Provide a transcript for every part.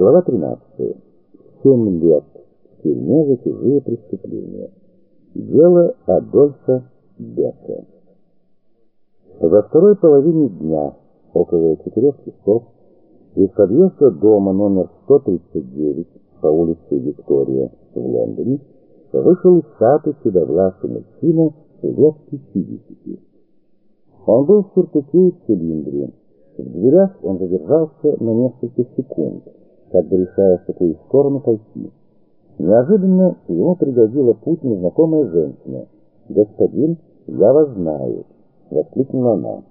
Глава 13. Семь лет тюрьме за чужие преступления. Дело Адольфа Бека. Во второй половине дня, около четырех часов, из подъезда дома номер 139 по улице Виктория в Лондоне вышел из сада седовласый мужчина лет 50. Он был в сюртуке и цилиндре. В дверях он задержался на несколько секунд, как бы решая, в какую сторону пойти. Неожиданно ему пригодила путь незнакомая женщина. «Господин, я вас знаю», — воскликнула она.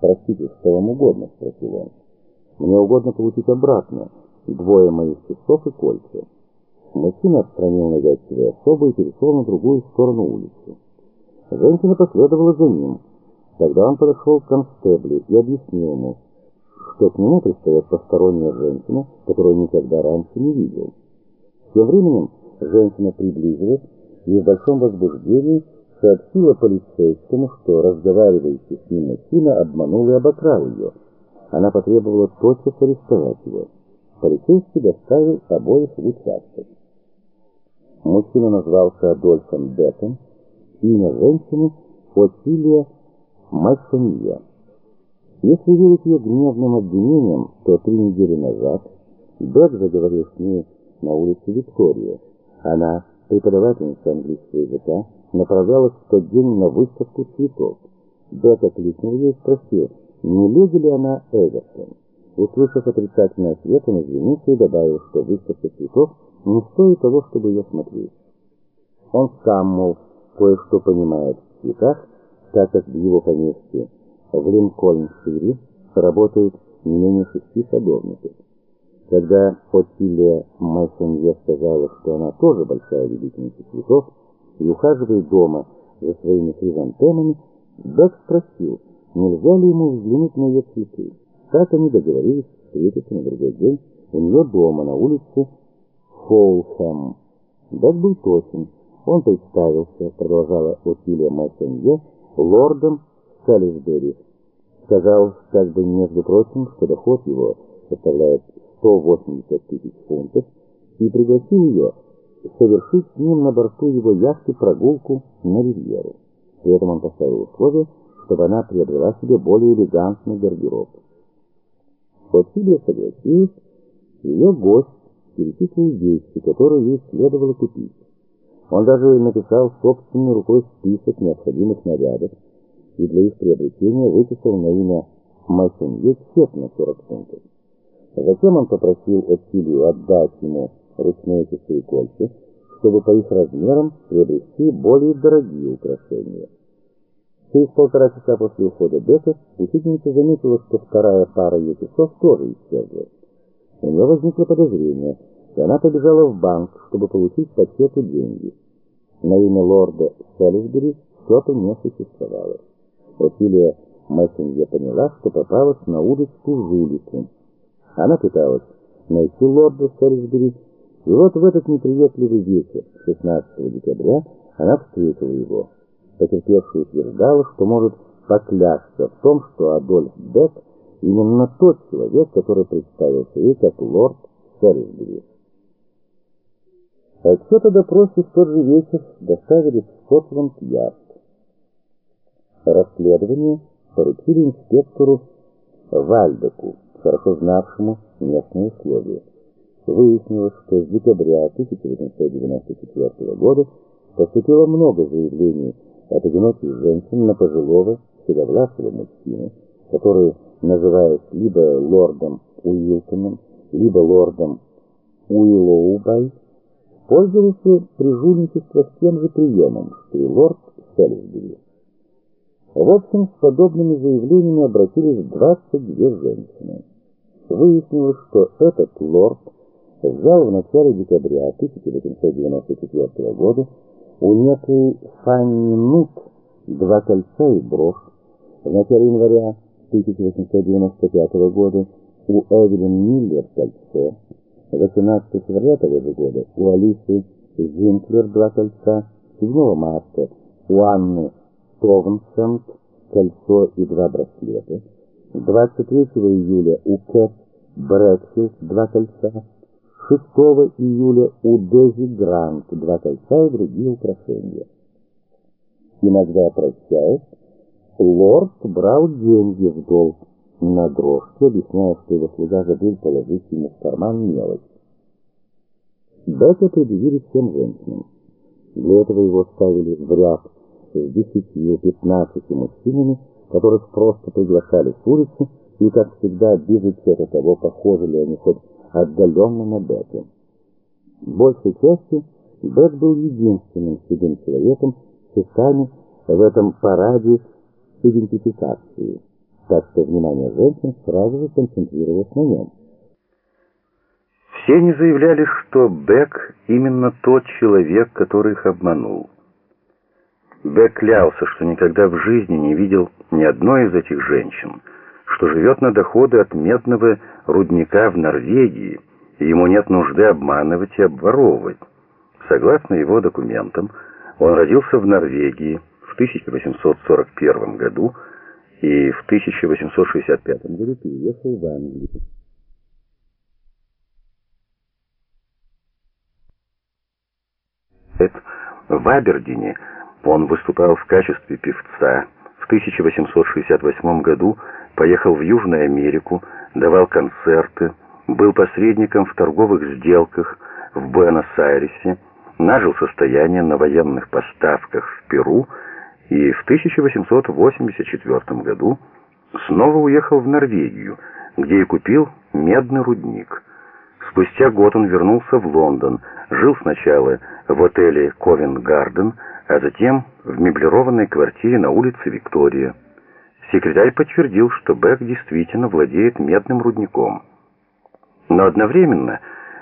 «Простите, что вам угодно?» — спросил он. «Мне угодно получить обратно двое моих часов и кольца». Мужчина отстранил навязчивую особу и перешел на другую сторону улицы. Женщина последовала за ним. Тогда он подошел к констеблю и объяснил ему, что к нему пристает посторонняя женщина, которую никогда раньше не видел. Тем временем женщина приблизилась и в большом возбуждении сообщила полицейскому, что разговаривающий с ним мужчина обманул и обокрал ее. Она потребовала тотчас арестовать его. Полицейский доставил обоих в участок. Мужчина назвался Адольфом Беком, имя женщины Отилия Массонье. Если верить ее гневным обвинениям, то три недели назад Бек заговорил с ней на улице Виктория. Она, преподавательница английского языка, направлялась в тот день на выставку цветов. Бек окликнул ее и спросил, не леди ли она Эвертон. Услышав отрицательный ответ, он извинился и добавил, что выставка цветов не стоит того, чтобы ее смотреть. Он сам, мол, кое-что понимает в цветах, так как в его поместье в Линкольншире работают не менее шести садовников. Когда Отилия Майсонье сказала, что она тоже большая любительница цветов и ухаживает дома за своими хризантемами, Бек спросил, нельзя ли ему взглянуть на ее цветы. Так они договорились встретиться на другой день у нее дома на улице Фолхэм. Бек был точен. Он представился, продолжала Отилия Майсонье, лордом Салисбери. Сказал, как бы между прочим, что доход его составляет 180 тысяч фунтов, и пригласил ее совершить с ним на борту его яхты прогулку на ривьеру. При этом он поставил условие, чтобы она приобрела себе более элегантный гардероб. Отилия согласилась, ее гость перечислил вещи, которые ей следовало купить. Он даже написал собственной рукой список необходимых нарядов и для их приобретения выписал на имя Масенье чек на 40 фунтов. Затем он попросил Отилию отдать ему ручные часы и кольца, чтобы по их размерам приобрести более дорогие украшения. Через полтора часа после ухода Бека учительница заметила, что вторая пара ее часов тоже исчезла. У нее возникло подозрение, и она побежала в банк, чтобы получить по счету деньги. На имя лорда Селисбери счета не существовало. Отилия Мессенье поняла, что попалась на удочку жулику. Она пыталась найти лорда Селисбери, и вот в этот неприветливый вечер, 16 декабря, она встретила его. Потерпевшая утверждала, что может поклясться в том, что Адольф Бек именно тот человек, который представился ей как лорд Селисбери. Отчет о допросе в тот же вечер доставили в Скотланд-Ярд. Расследование поручили инспектору Вальдеку, хорошо знавшему местные условия. Выяснилось, что с декабря 1994 года поступило много заявлений от одиноких женщин на пожилого, седовласого мужчину, который, называясь либо лордом Уилтоном, либо лордом Уиллоубай, пользовался при жульничестве с тем же приемом, что и лорд Селисбери. В общем, с подобными заявлениями обратились 22 женщины. Выяснилось, что этот лорд взял в начале декабря 1894 года у некой Фанни Нут два кольца и брошь. В начале января 1895 года у Эвелин Миллер кольцо. 18 февраля того же года у Алисы Зинклер два кольца. 7 марта у Анны Товнсенд кольцо и два браслета. 23 июля у Кэт Брэдфилд два кольца, 6 июля у Дези Грант два кольца и другие украшения. Иногда прощаясь, лорд брал деньги в долг на дрожки, объясняя, что его слуга забыл положить ему в карман мелочь. Бека предъявили всем женщинам. Для этого его ставили в ряд с десятью-пятнадцати мужчинами, которых просто приглашали с улицы, и, как всегда, без учета того, похожи ли они хоть отдаленно на Бека. Большей частью Бек был единственным седым человеком с часами в этом параде идентификации, так что внимание женщин сразу же концентрировалось на нем. Все они заявляли, что Бек именно тот человек, который их обманул. Бек клялся, что никогда в жизни не видел ни одной из этих женщин, что живет на доходы от медного рудника в Норвегии, и ему нет нужды обманывать и обворовывать. Согласно его документам, он родился в Норвегии в 1841 году и в 1865 году переехал в Англию. В Абердине он выступал в качестве певца. В 1868 году поехал в Южную Америку, давал концерты, был посредником в торговых сделках в Буэнос-Айресе, нажил состояние на военных поставках в Перу и в 1884 году снова уехал в Норвегию, где и купил медный рудник. Спустя год он вернулся в Лондон, жил сначала в отеле «Ковент-Гарден», а затем в меблированной квартире на улице Виктория. Секретарь подтвердил, что Бек действительно владеет медным рудником. Но одновременно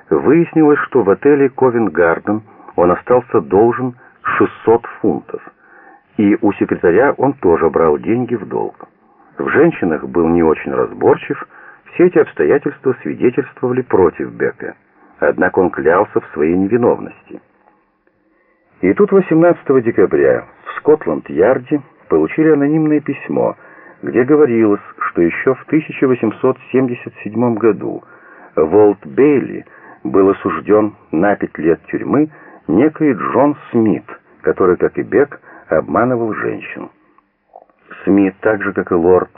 выяснилось, что в отеле «Ковент-Гарден» он остался должен 600 фунтов, и у секретаря он тоже брал деньги в долг. В женщинах был не очень разборчив, все эти обстоятельства свидетельствовали против Бека, однако он клялся в своей невиновности. И тут 18 декабря в Скотланд-Ярде получили анонимное письмо, где говорилось, что еще в 1877 году Волт Бейли был осужден на пять лет тюрьмы некий Джон Смит, который, как и Бек, обманывал женщин. Смит, так же как и лорд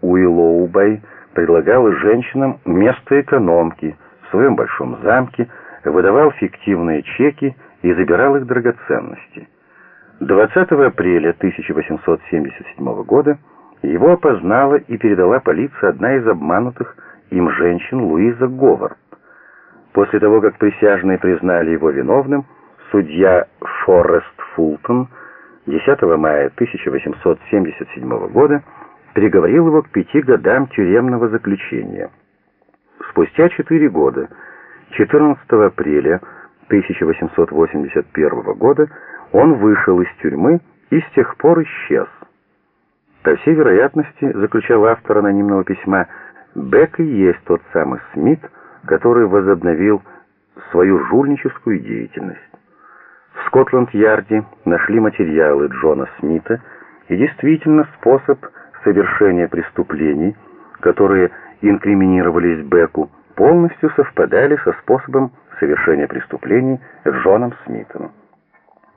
Уиллоубай, предлагал женщинам место экономки в своем большом замке, выдавал фиктивные чеки и забирал их драгоценности. 20 апреля 1877 года его опознала и передала полиции одна из обманутых им женщин Луиза Говард. После того, как присяжные признали его виновным, судья Форест Фултон 10 мая 1877 года приговорил его к пяти годам тюремного заключения. Спустя четыре года, 14 апреля 1881 года, он вышел из тюрьмы и с тех пор исчез. По всей вероятности, заключал автор анонимного письма, Бек и есть тот самый Смит, который возобновил свою жульническую деятельность. В Скотланд-Ярде нашли материалы Джона Смита и действительно способ совершения преступлений, которые инкриминировались Беку, полностью совпадали со способом совершения преступлений Джоном Смитом.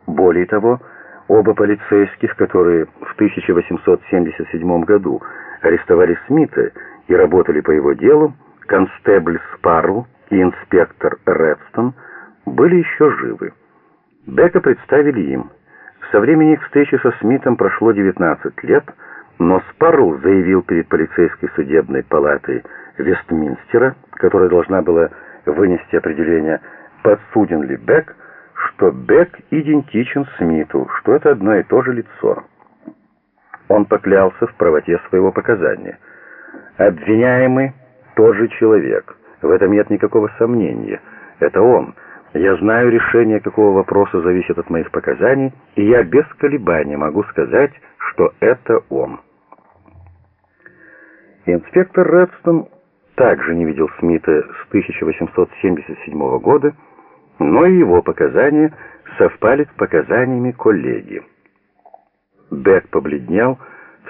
Более того, оба полицейских, которые в 1877 году арестовали Смита и работали по его делу, констебль Спарл и инспектор Редстон, были еще живы. Бека представили им. Со времени их встречи со Смитом прошло 19 лет, но Спарл заявил перед полицейской судебной палатой Вестминстера, которая должна была вынести определение, подсуден ли Бек, что Бек идентичен Смиту, что это одно и то же лицо. Он поклялся в правоте своего показания. Обвиняемый тот же человек. В этом нет никакого сомнения. Это он. Я знаю решение, какого вопроса зависит от моих показаний, и я без колебаний могу сказать, что это он. Инспектор Редстон также не видел Смита с 1877 года, но и его показания совпали с показаниями коллеги. Бек побледнел,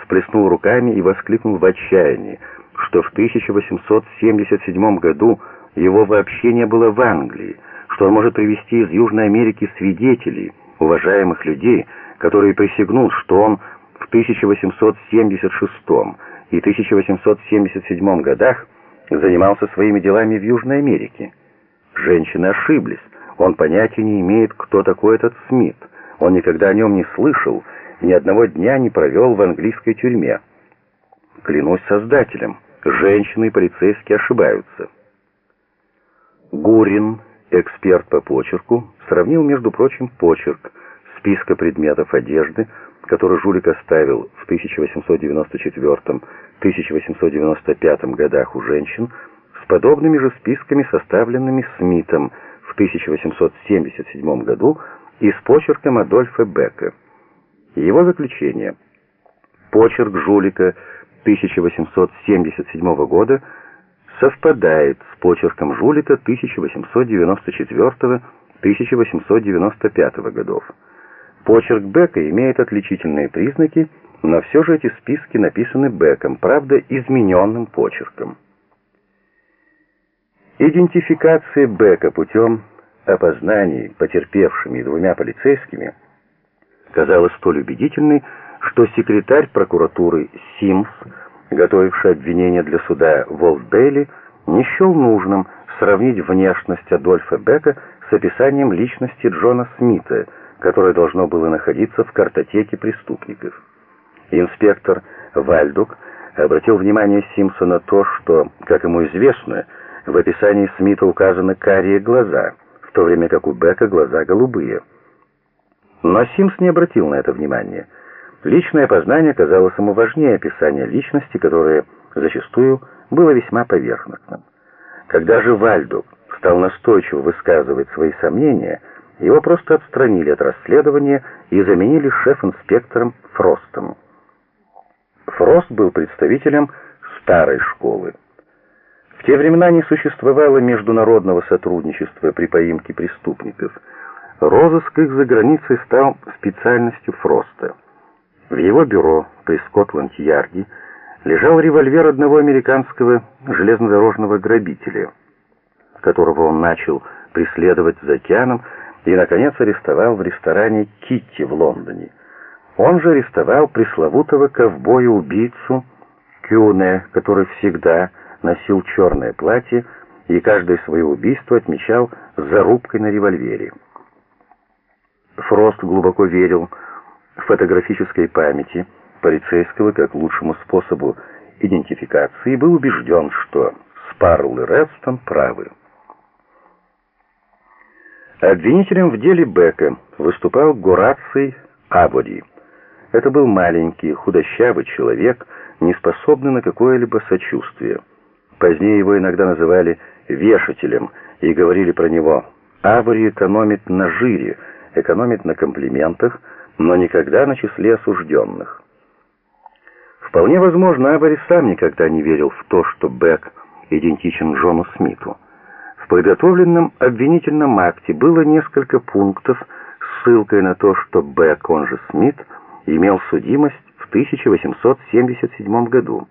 всплеснул руками и воскликнул в отчаянии, что в 1877 году его вообще не было в Англии, что он может привести из Южной Америки свидетелей, уважаемых людей, которые присягнут, что он в 1876 и 1877 годах занимался своими делами в Южной Америке. Женщины ошиблись. Он понятия не имеет, кто такой этот Смит. Он никогда о нем не слышал, ни одного дня не провел в английской тюрьме. Клянусь создателем, женщины и полицейские ошибаются. Гурин, эксперт по почерку, сравнил, между прочим, почерк списка предметов одежды, который жулик оставил в 1894-1895 годах у женщин, с подобными же списками, составленными Смитом в 1877 году и с почерком Адольфа Бека. Его заключение. Почерк жулика 1877 года совпадает с почерком жулика 1894-1895 годов. Почерк Бека имеет отличительные признаки, но все же эти списки написаны Беком, правда, измененным почерком. Идентификация Бека путем опознаний потерпевшими двумя полицейскими казалась столь убедительной, что секретарь прокуратуры Симс, готовивший обвинение для суда Волт Бейли, не счел нужным сравнить внешность Адольфа Бека с описанием личности Джона Смита, которое должно было находиться в картотеке преступников. Инспектор Вальдук обратил внимание Симса на то, что, как ему известно, в описании Смита указаны карие глаза, в то время как у Бека глаза голубые. Но Симс не обратил на это внимания. Личное познание казалось ему важнее описания личности, которое зачастую было весьма поверхностным. Когда же Вальдук стал настойчиво высказывать свои сомнения, его просто отстранили от расследования и заменили шеф-инспектором Фростом. Фрост был представителем старой школы. В те времена не существовало международного сотрудничества при поимке преступников. Розыск их за границей стал специальностью Фроста. В его бюро при Скотланд-Ярде лежал револьвер одного американского железнодорожного грабителя, которого он начал преследовать за океаном и, наконец, арестовал в ресторане «Китти» в Лондоне. Он же арестовал пресловутого ковбоя-убийцу Кюне, который всегда носил черное платье и каждое свое убийство отмечал зарубкой на револьвере. Фрост глубоко верил в фотографической памяти полицейского как лучшему способу идентификации и был убежден, что Спарл и Редстон правы. Обвинителем в деле Бека выступал Гораций Абоди. Это был маленький, худощавый человек, не способный на какое-либо сочувствие. Позднее его иногда называли «вешателем» и говорили про него «Авари экономит на жире, экономит на комплиментах, но никогда на числе осужденных». Вполне возможно, Авари сам никогда не верил в то, что Бек идентичен Джону Смиту. Подготовленном обвинительном акте было несколько пунктов с ссылкой на то, что Бек, он же Смит, имел судимость в 1877 году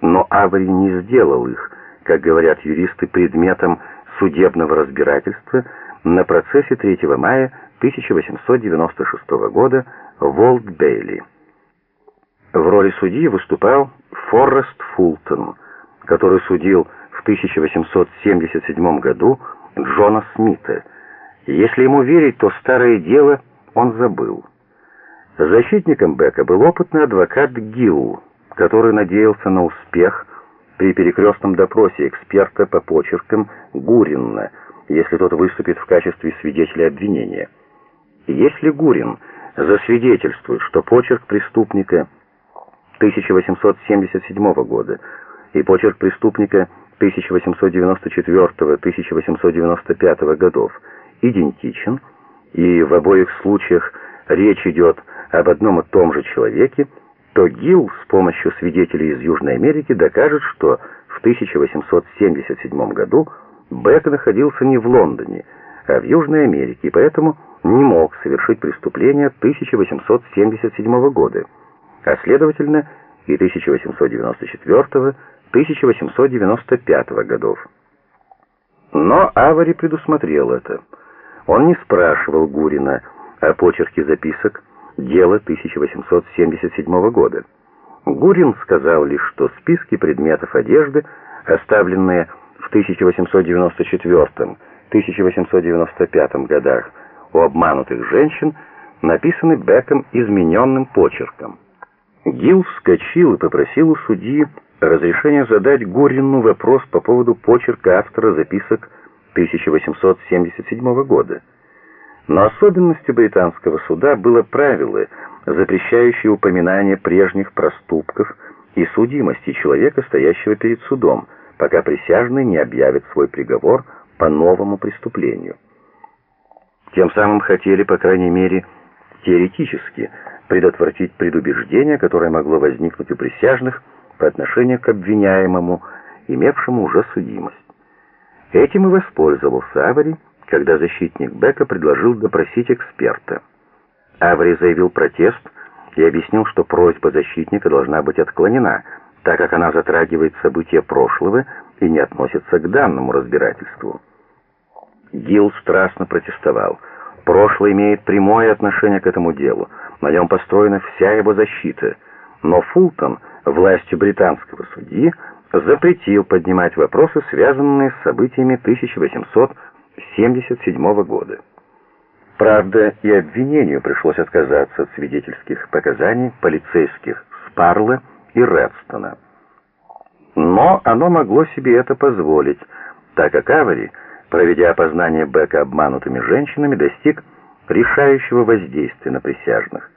но Авари не сделал их, как говорят юристы, предметом судебного разбирательства на процессе 3 мая 1896 года в Олд-Бейли. В роли судьи выступал Форрест Фултон, который судил в 1877 году Джона Смита. Если ему верить, то старое дело он забыл. Защитником Бека был опытный адвокат Гилл, который надеялся на успех при перекрестном допросе эксперта по почеркам Гурина, если тот выступит в качестве свидетеля обвинения. Если Гурин засвидетельствует, что почерк преступника 1877 года и почерк преступника 1894-1895 годов. Идентичен, и в обоих случаях речь идет об одном и том же человеке, то Гилл с помощью свидетелей из Южной Америки докажет, что в 1877 году Бек находился не в Лондоне, а в Южной Америке, и поэтому не мог совершить преступление 1877 года, а следовательно и 1894, 1895 годов. Но Авари предусмотрел это. Он не спрашивал Гурина о почерке записок дела 1877 года. Гурин сказал лишь, что списки предметов одежды, оставленные в 1894-1895 годах у обманутых женщин, написаны Беком измененным почерком. Гил вскочил и попросил у судьи разрешения задать Гурину вопрос по поводу почерка автора записок 1877 года. Но особенностью британского суда было правило, запрещающее упоминание прежних проступков и судимости человека, стоящего перед судом, пока присяжный не объявит свой приговор по новому преступлению. Тем самым хотели, по крайней мере, теоретически предотвратить предубеждение, которое могло возникнуть у присяжных по отношению к обвиняемому, имевшему уже судимость. Этим и воспользовался Авари, когда защитник Бека предложил допросить эксперта. Авари заявил протест и объяснил, что просьба защитника должна быть отклонена, так как она затрагивает события прошлого и не относится к данному разбирательству. Гилл страстно протестовал. Прошлое имеет прямое отношение к этому делу, на нем построена вся его защита. Но Фултон, властью британского судьи, запретил поднимать вопросы, связанные с событиями 1877 года. Правда, и обвинению пришлось отказаться от свидетельских показаний полицейских Спарла и Редстона. Но оно могло себе это позволить, так как Авари, проведя опознание Бека обманутыми женщинами, достиг решающего воздействия на присяжных.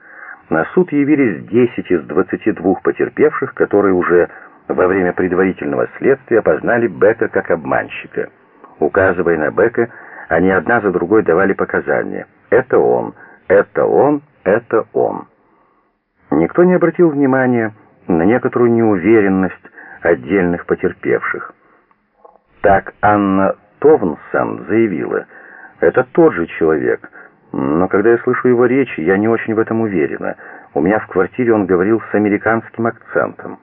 На суд явились 10 из 22 потерпевших, которые уже во время предварительного следствия опознали Бека как обманщика. Указывая на Бека, они одна за другой давали показания. Это он, это он, это он. Никто не обратил внимания на некоторую неуверенность отдельных потерпевших. Так Анна Товнсон заявила, это тот же человек, но когда я слышу его речь, я не очень в этом уверена. У меня в квартире он говорил с американским акцентом.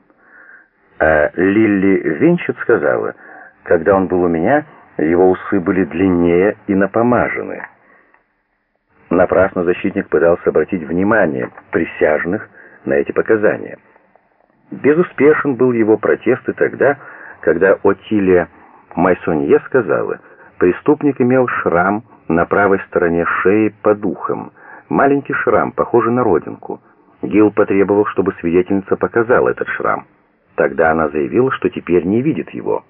А Лилли Винчет сказала, когда он был у меня, его усы были длиннее и напомажены. Напрасно защитник пытался обратить внимание присяжных на эти показания. Безуспешен был его протест и тогда, когда Отилия Майсонье сказала, преступник имел шрам на правой стороне шеи под ухом, маленький шрам, похожий на родинку. Гил потребовал, чтобы свидетельница показала этот шрам. Тогда она заявила, что теперь не видит его.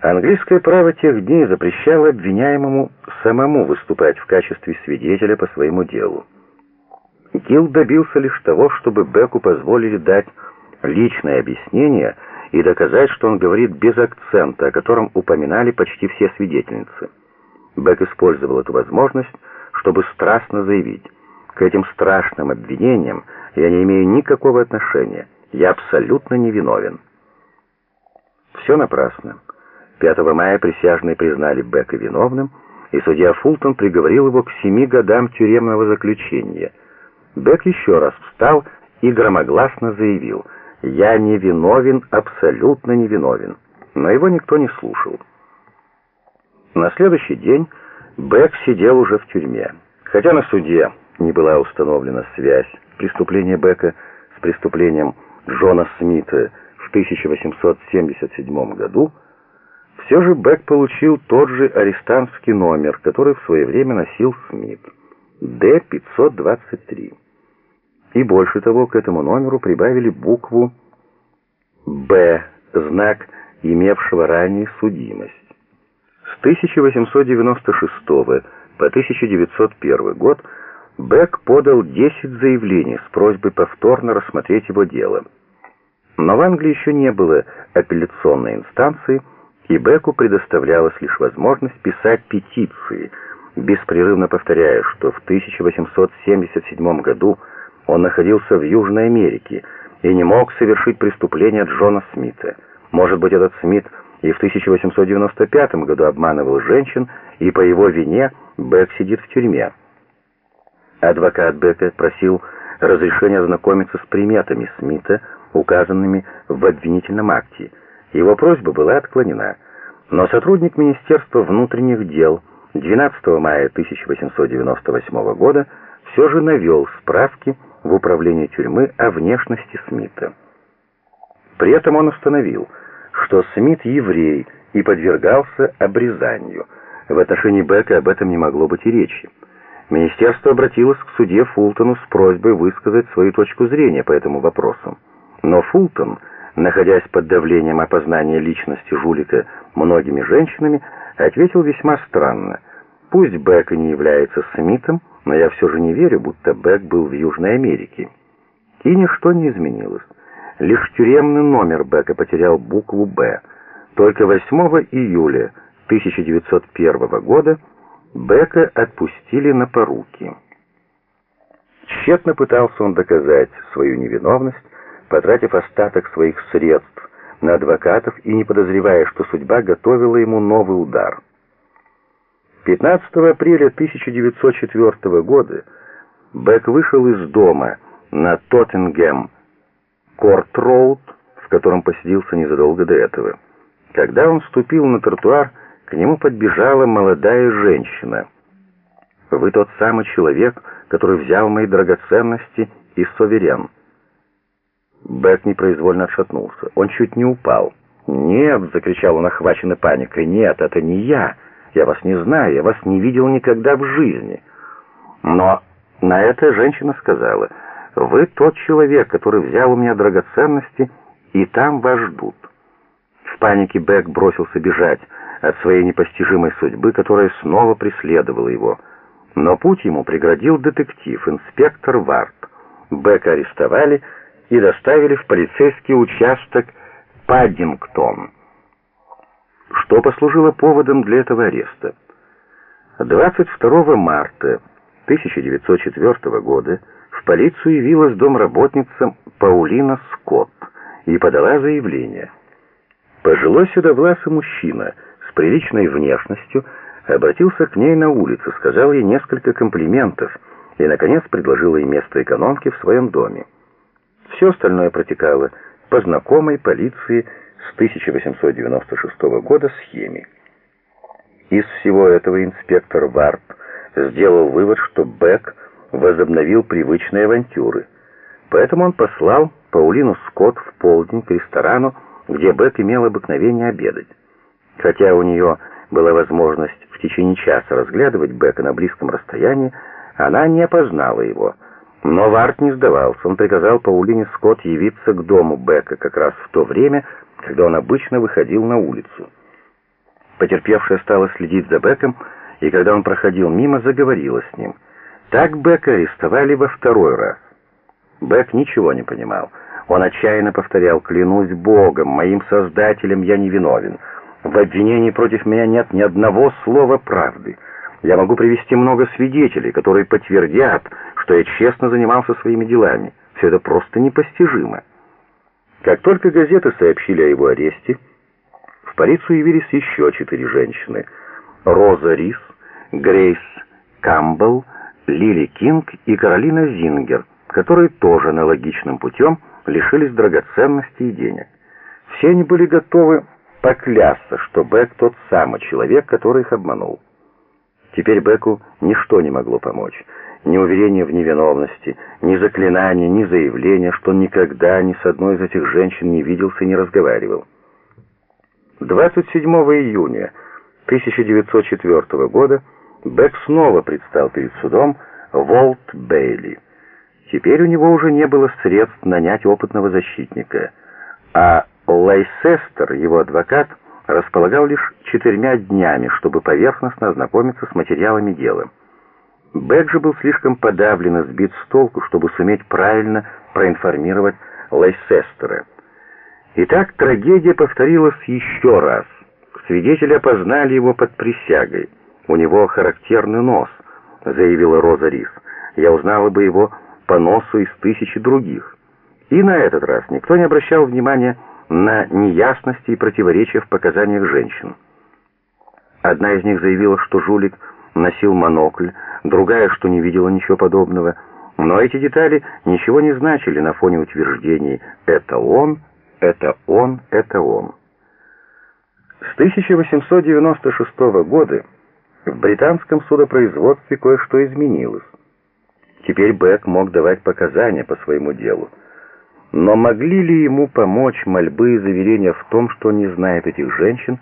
Английское право тех дней запрещало обвиняемому самому выступать в качестве свидетеля по своему делу. Гилл добился лишь того, чтобы Беку позволили дать личное объяснение и доказать, что он говорит без акцента, о котором упоминали почти все свидетельницы. Бек использовал эту возможность, чтобы страстно заявить, к этим страшным обвинениям я не имею никакого отношения. Я абсолютно невиновен. Все напрасно. 5 мая присяжные признали Бека виновным, и судья Фултон приговорил его к семи годам тюремного заключения. Бек еще раз встал и громогласно заявил «Я не виновен, абсолютно не виновен». Но его никто не слушал. На следующий день Бек сидел уже в тюрьме. Хотя на суде не была установлена связь преступления Бека с преступлением Джона Смита в 1877 году, все же Бек получил тот же арестантский номер, который в свое время носил Смит, Д-523. И больше того, к этому номеру прибавили букву «Б», знак имевшего ранее судимость. С 1896 по 1901 год Бек подал 10 заявлений с просьбой повторно рассмотреть его дело. Но в Англии еще не было апелляционной инстанции, и Беку предоставлялась лишь возможность писать петиции, беспрерывно повторяя, что в 1877 году он находился в Южной Америке и не мог совершить преступление Джона Смита. Может быть, этот Смит и в 1895 году обманывал женщин, и по его вине Бек сидит в тюрьме. Адвокат Бека просил разрешения ознакомиться с приметами Смита, указанными в обвинительном акте. Его просьба была отклонена. Но сотрудник Министерства внутренних дел 12 мая 1898 года все же навел справки в управлении тюрьмы о внешности Смита. При этом он установил, что Смит еврей и подвергался обрезанию. В отношении Бека об этом не могло быть и речи. Министерство обратилось к судье Фултону с просьбой высказать свою точку зрения по этому вопросу. Но Фултон, находясь под давлением опознания личности жулика многими женщинами, ответил весьма странно. Пусть Бек и не является Смитом, но я все же не верю, будто Бек был в Южной Америке. И ничто не изменилось. Лишь тюремный номер Бека потерял букву «Б». Только 8 июля 1901 года Бека отпустили на поруки. Тщетно пытался он доказать свою невиновность, потратив остаток своих средств на адвокатов и не подозревая, что судьба готовила ему новый удар. 15 апреля 1904 года Бек вышел из дома на Тоттенгем Корт-Роуд, в котором поселился незадолго до этого. Когда он ступил на тротуар, к нему подбежала молодая женщина. «Вы тот самый человек, который взял мои драгоценности и суверен». Бек непроизвольно отшатнулся. Он чуть не упал. «Нет!» — закричал он, охваченный паникой. «Нет, это не я! Я вас не знаю, я вас не видел никогда в жизни!» Но на это женщина сказала, «Вы тот человек, который взял у меня драгоценности, и там вас ждут». В панике Бек бросился бежать от своей непостижимой судьбы, которая снова преследовала его. Но путь ему преградил детектив, инспектор Варт. Бека арестовали и доставили в полицейский участок Паддингтон. Что послужило поводом для этого ареста? 22 марта 1904 года в полицию явилась домработница Паулина Скотт и подала заявление. Пожилой седовласый мужчина с приличной внешностью обратился к ней на улице, сказал ей несколько комплиментов и, наконец, предложил ей место экономки в своем доме. Все остальное протекало по знакомой полиции с 1896 года схеме. Из всего этого инспектор Варп сделал вывод, что Бек возобновил привычные авантюры. Поэтому он послал Паулину Скотт в полдень к ресторану, где Бек имел обыкновение обедать. Хотя у нее была возможность в течение часа разглядывать Бека на близком расстоянии, она не опознала его. Но Варт не сдавался. Он приказал Паулине Скотт явиться к дому Бека как раз в то время, когда он обычно выходил на улицу. Потерпевшая стала следить за Беком, и когда он проходил мимо, заговорила с ним. Так Бека арестовали во второй раз. Бек ничего не понимал. Он отчаянно повторял «Клянусь Богом, моим Создателем я не виновен. В обвинении против меня нет ни одного слова правды. Я могу привести много свидетелей, которые подтвердят, что я честно занимался своими делами. Все это просто непостижимо». Как только газеты сообщили о его аресте, в полицию явились еще четыре женщины. Роза Рис, Грейс Камбл, Лили Кинг и Каролина Зингер, которые тоже аналогичным путем лишились драгоценностей и денег. Все они были готовы поклясться, что Бек тот самый человек, который их обманул. Теперь Беку ничто не могло помочь ни уверения в невиновности, ни заклинания, ни заявления, что он никогда ни с одной из этих женщин не виделся и не разговаривал. 27 июня 1904 года Бек снова предстал перед судом Волт Бейли. Теперь у него уже не было средств нанять опытного защитника, а Лейсестер, его адвокат, располагал лишь четырьмя днями, чтобы поверхностно ознакомиться с материалами дела. Бек же был слишком подавлен и сбит с толку, чтобы суметь правильно проинформировать Лейсестера. Итак, трагедия повторилась еще раз. Свидетели опознали его под присягой. «У него характерный нос», — заявила Роза Рис. «Я узнала бы его по носу из тысячи других». И на этот раз никто не обращал внимания на неясности и противоречия в показаниях женщин. Одна из них заявила, что жулик носил монокль, другая, что не видела ничего подобного. Но эти детали ничего не значили на фоне утверждений «это он», «это он», «это он». С 1896 года в британском судопроизводстве кое-что изменилось. Теперь Бек мог давать показания по своему делу. Но могли ли ему помочь мольбы и заверения в том, что он не знает этих женщин,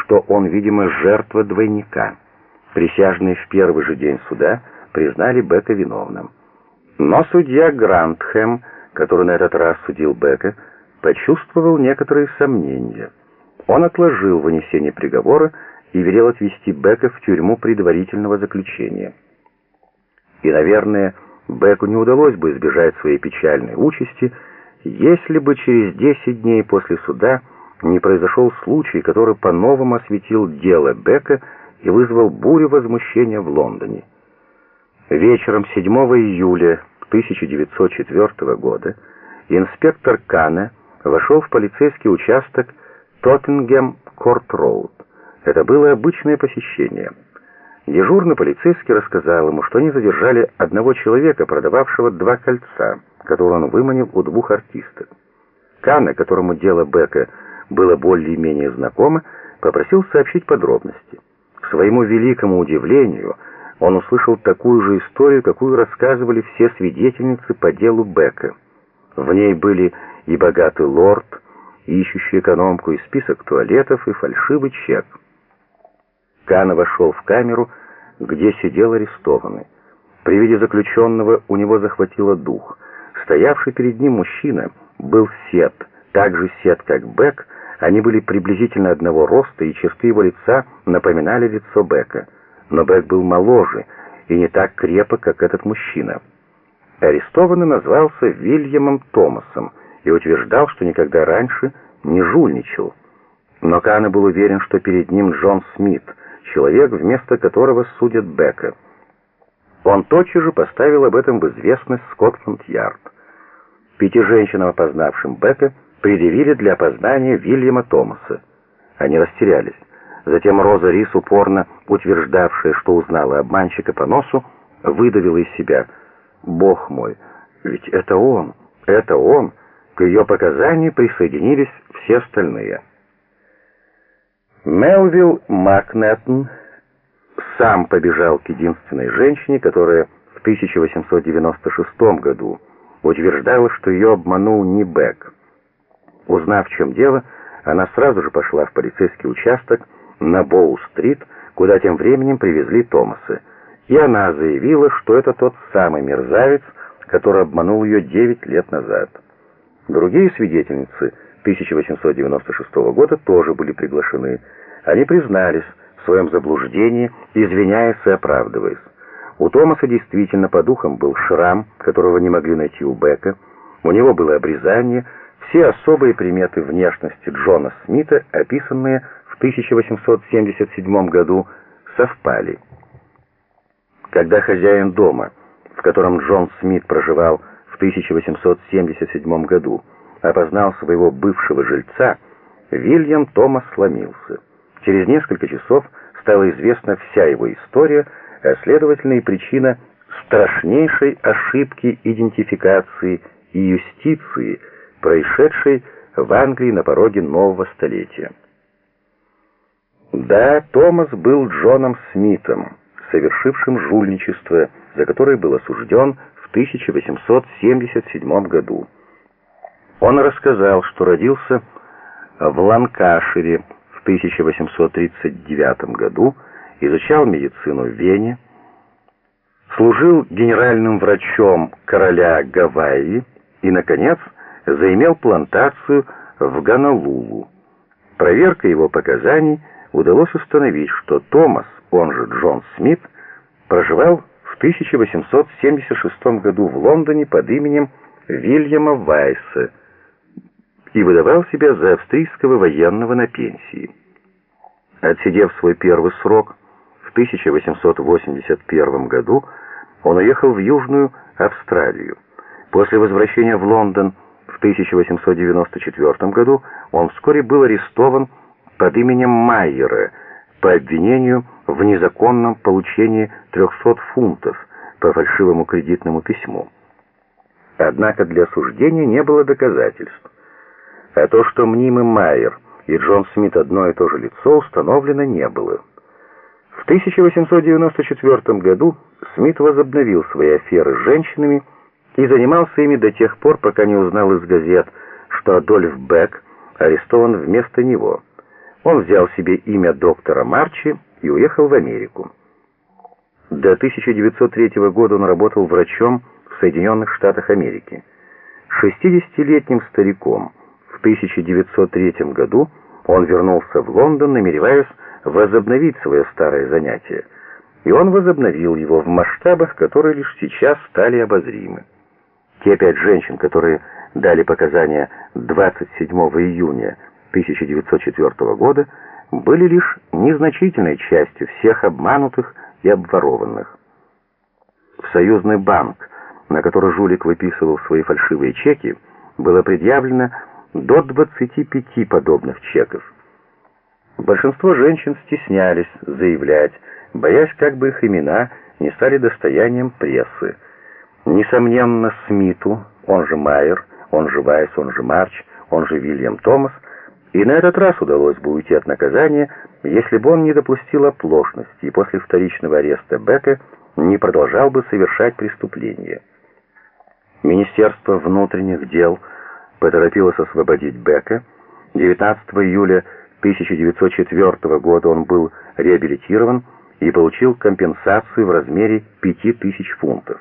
что он, видимо, жертва двойника? Присяжные в первый же день суда признали Бека виновным. Но судья Грантхэм, который на этот раз судил Бека, почувствовал некоторые сомнения. Он отложил вынесение приговора и велел отвезти Бека в тюрьму предварительного заключения. И, наверное, Беку не удалось бы избежать своей печальной участи, если бы через 10 дней после суда не произошел случай, который по-новому осветил дело Бека и вызвал бурю возмущения в Лондоне. Вечером 7 июля 1904 года инспектор Кана вошел в полицейский участок Тоттенгем-Корт-Роуд. Это было обычное посещение. Дежурный полицейский рассказал ему, что они задержали одного человека, продававшего два кольца, которые он выманил у двух артисток. Канна, которому дело Бека было более-менее знакомо, попросил сообщить подробности. К своему великому удивлению, он услышал такую же историю, какую рассказывали все свидетельницы по делу Бека. В ней были и богатый лорд, ищущий экономку, и список туалетов, и фальшивый чек. Кана вошел в камеру, где сидел арестованный. При виде заключенного у него захватило дух. Стоявший перед ним мужчина был сет, так же сет, как Бек. Они были приблизительно одного роста, и черты его лица напоминали лицо Бека. Но Бек был моложе и не так крепок, как этот мужчина. Арестованный назвался Вильямом Томасом и утверждал, что никогда раньше не жульничал. Но Кана был уверен, что перед ним Джон Смит, человек, вместо которого судят Бека. Он тотчас же поставил об этом в известность Скотланд-Ярд. Пяти женщинам, опознавшим Бека, предъявили для опознания Вильяма Томаса. Они растерялись. Затем Роза Рис, упорно утверждавшая, что узнала обманщика по носу, выдавила из себя «Бог мой, ведь это он, это он!» К ее показанию присоединились все остальные. Мелвилл Макнеттон сам побежал к единственной женщине, которая в 1896 году утверждала, что ее обманул не Бек. Узнав, в чем дело, она сразу же пошла в полицейский участок на Боу-стрит, куда тем временем привезли Томаса. И она заявила, что это тот самый мерзавец, который обманул ее 9 лет назад. Другие свидетельницы 1896 года тоже были приглашены. Они признались в своем заблуждении, извиняясь и оправдываясь. У Томаса действительно по духам был шрам, которого не могли найти у Бека. У него было обрезание. Все особые приметы внешности Джона Смита, описанные в 1877 году, совпали. Когда хозяин дома, в котором Джон Смит проживал в 1877 году, опознал своего бывшего жильца, Вильям Томас сломился. Через несколько часов стала известна вся его история, а следовательно и причина страшнейшей ошибки идентификации и юстиции, происшедшей в Англии на пороге нового столетия. Да, Томас был Джоном Смитом, совершившим жульничество, за которое был осужден в 1877 году. Он рассказал, что родился в Ланкашире в 1839 году, изучал медицину в Вене, служил генеральным врачом короля Гавайи и, наконец, заимел плантацию в Ганалулу. Проверка его показаний удалось установить, что Томас, он же Джон Смит, проживал в 1876 году в Лондоне под именем Вильяма Вайса и выдавал себя за австрийского военного на пенсии. Отсидев свой первый срок в 1881 году, он уехал в Южную Австралию. После возвращения в Лондон в 1894 году он вскоре был арестован под именем Майера по обвинению в незаконном получении 300 фунтов, по фальшивому кредитному письму. Однако для осуждения не было доказательств. А то, что мнимый Майер и Джон Смит одно и то же лицо, установлено не было. В 1894 году Смит возобновил свои аферы с женщинами и занимался ими до тех пор, пока не узнал из газет, что Адольф Бек арестован вместо него. Он взял себе имя доктора Марчи и уехал в Америку. До 1903 года он работал врачом в Соединенных Штатах Америки. 60-летним стариком в 1903 году он вернулся в Лондон, намереваясь возобновить свое старое занятие. И он возобновил его в масштабах, которые лишь сейчас стали обозримы. Те пять женщин, которые дали показания 27 июня 1904 года, были лишь незначительной частью всех обманутых и обворованных. В союзный банк, на который жулик выписывал свои фальшивые чеки, было предъявлено до 25 подобных чеков. Большинство женщин стеснялись заявлять, боясь, как бы их имена не стали достоянием прессы. Несомненно, Смиту, он же Майер, он же Вайс, он же Марч, он же Вильям Томас, и на этот раз удалось бы уйти от наказания, если бы он не допустил оплошности и после вторичного ареста Бека не продолжал бы совершать преступления. Министерство внутренних дел поторопилось освободить Бека. 19 июля 1904 года он был реабилитирован и получил компенсацию в размере 5000 фунтов.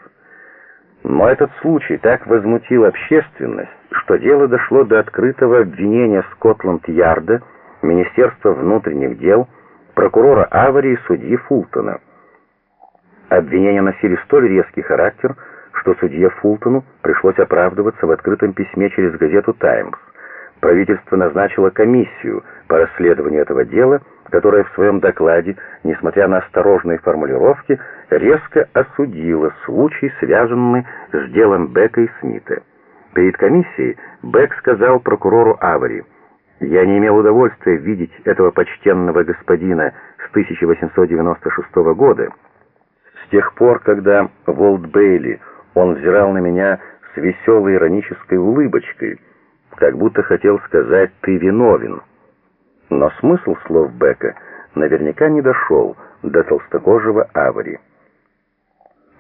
Но этот случай так возмутил общественность, что дело дошло до открытого обвинения Скотланд-Ярда, Министерства внутренних дел, прокурора Авари и судьи Фултона. Обвинения носили столь резкий характер, что судье Фултону пришлось оправдываться в открытом письме через газету «Таймс». Правительство назначило комиссию по расследованию этого дела, которая в своем докладе, несмотря на осторожные формулировки, резко осудила случай, связанный с делом Бека и Смита. Перед комиссией Бек сказал прокурору Авари, «Я не имел удовольствия видеть этого почтенного господина с 1896 года. С тех пор, когда Волт Бейли, он взирал на меня с веселой иронической улыбочкой, как будто хотел сказать «ты виновен». Но смысл слов Бека наверняка не дошел до толстокожего Авари.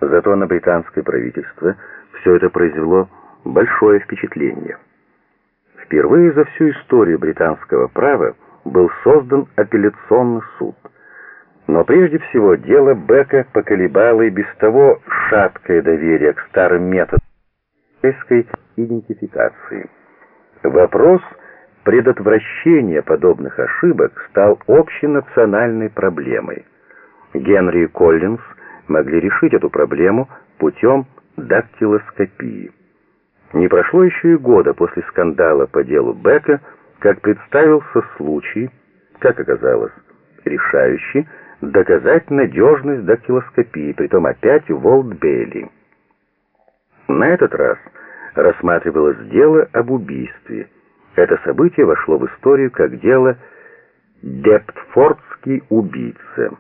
Зато на британское правительство все это произвело большое впечатление. Впервые за всю историю британского права был создан апелляционный суд. Но прежде всего дело Бека поколебало и без того шаткое доверие к старым методам идентификации. Вопрос предотвращения подобных ошибок стал общенациональной проблемой. Генри и Коллинз могли решить эту проблему путем дактилоскопии. Не прошло еще и года после скандала по делу Бека, как представился случай, как оказалось, решающий доказать надежность дактилоскопии, притом опять в Волт-Бейли. На этот раз рассматривалось дело об убийстве. Это событие вошло в историю как дело «Дептфордский убийца».